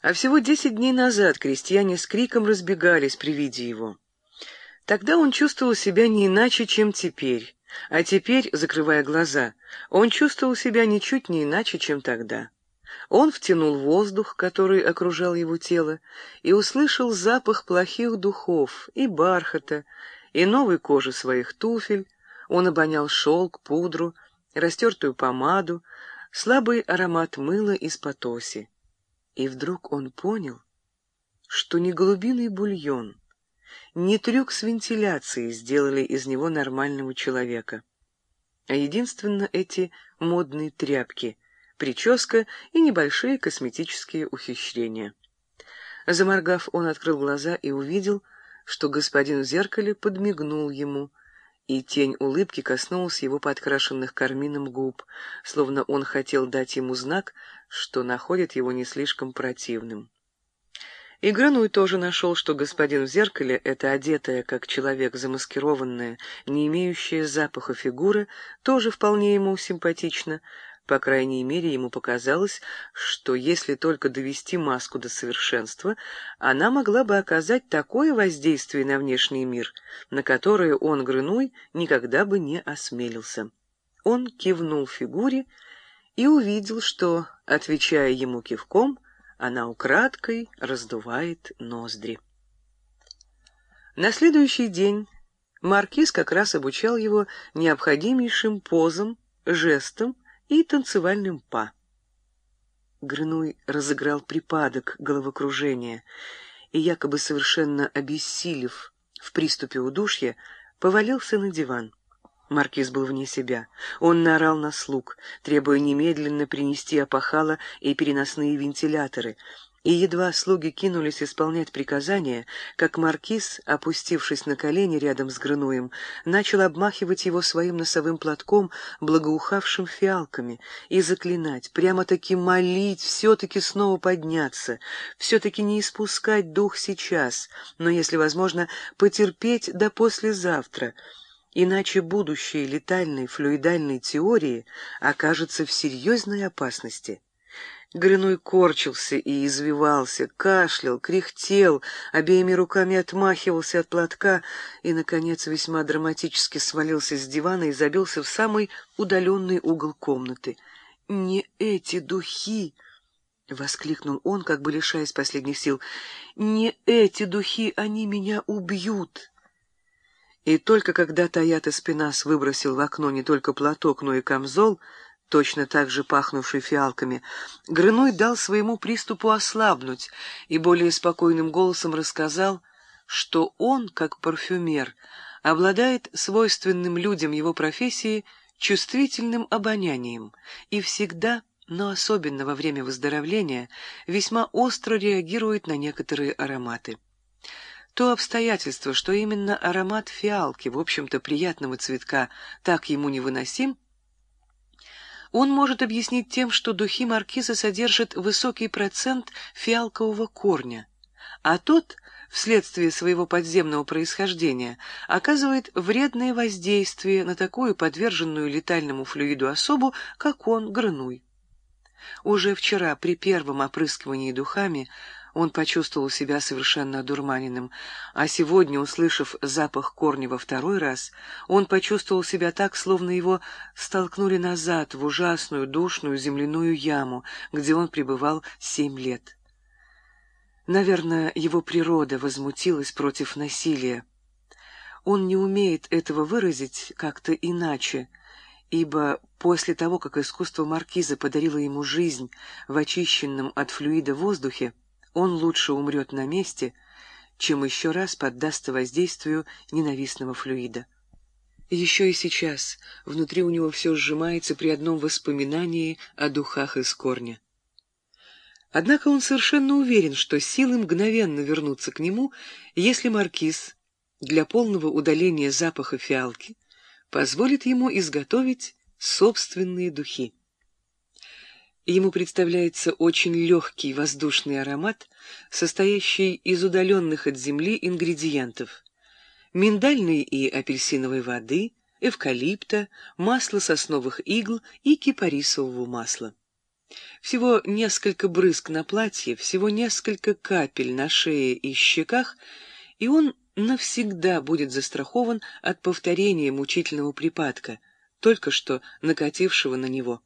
А всего десять дней назад крестьяне с криком разбегались при виде его. Тогда он чувствовал себя не иначе, чем теперь, а теперь, закрывая глаза, он чувствовал себя ничуть не иначе, чем тогда. Он втянул воздух, который окружал его тело, и услышал запах плохих духов и бархата, и новой кожи своих туфель. Он обонял шелк, пудру, растертую помаду, слабый аромат мыла из потоси. И вдруг он понял, что не голубиный бульон, не трюк с вентиляцией сделали из него нормального человека, а единственно эти модные тряпки, прическа и небольшие косметические ухищрения. Заморгав, он открыл глаза и увидел, что господин в зеркале подмигнул ему, и тень улыбки коснулась его подкрашенных кармином губ, словно он хотел дать ему знак, что находит его не слишком противным. И Грануй тоже нашел, что господин в зеркале — это одетая, как человек, замаскированная, не имеющая запаха фигура, тоже вполне ему симпатична, по крайней мере, ему показалось, что если только довести маску до совершенства, она могла бы оказать такое воздействие на внешний мир, на которое он, Грынуй, никогда бы не осмелился. Он кивнул фигуре и увидел, что, отвечая ему кивком, она украдкой раздувает ноздри. На следующий день маркиз как раз обучал его необходимейшим позам, жестам, и танцевальным па. Грынуй разыграл припадок головокружения и, якобы совершенно обессилев в приступе удушья, повалился на диван. Маркиз был вне себя. Он наорал на слуг, требуя немедленно принести опахало и переносные вентиляторы — и едва слуги кинулись исполнять приказания, как маркиз, опустившись на колени рядом с Грынуем, начал обмахивать его своим носовым платком, благоухавшим фиалками, и заклинать, прямо-таки молить, все-таки снова подняться, все-таки не испускать дух сейчас, но, если возможно, потерпеть до послезавтра, иначе будущее летальной флюидальной теории окажется в серьезной опасности. Горюной корчился и извивался, кашлял, кряхтел, обеими руками отмахивался от платка и, наконец, весьма драматически свалился с дивана и забился в самый удаленный угол комнаты. «Не эти духи!» — воскликнул он, как бы лишаясь последних сил. «Не эти духи, они меня убьют!» И только когда Таята Спинас выбросил в окно не только платок, но и камзол, точно так же пахнувший фиалками, Грыной дал своему приступу ослабнуть и более спокойным голосом рассказал, что он, как парфюмер, обладает свойственным людям его профессии чувствительным обонянием и всегда, но особенно во время выздоровления, весьма остро реагирует на некоторые ароматы. То обстоятельство, что именно аромат фиалки, в общем-то приятного цветка, так ему невыносим, он может объяснить тем, что духи маркиза содержат высокий процент фиалкового корня, а тот, вследствие своего подземного происхождения, оказывает вредное воздействие на такую подверженную летальному флюиду особу, как он, Грынуй. Уже вчера при первом опрыскивании духами он почувствовал себя совершенно одурманенным, а сегодня, услышав запах корня во второй раз, он почувствовал себя так, словно его столкнули назад в ужасную душную земляную яму, где он пребывал семь лет. Наверное, его природа возмутилась против насилия. Он не умеет этого выразить как-то иначе, ибо после того, как искусство маркиза подарило ему жизнь в очищенном от флюида воздухе, он лучше умрет на месте, чем еще раз поддастся воздействию ненавистного флюида. Еще и сейчас внутри у него все сжимается при одном воспоминании о духах из корня. Однако он совершенно уверен, что силы мгновенно вернутся к нему, если маркиз для полного удаления запаха фиалки позволит ему изготовить собственные духи. Ему представляется очень легкий воздушный аромат, состоящий из удаленных от земли ингредиентов. Миндальной и апельсиновой воды, эвкалипта, масла сосновых игл и кипарисового масла. Всего несколько брызг на платье, всего несколько капель на шее и щеках, и он навсегда будет застрахован от повторения мучительного припадка, только что накатившего на него.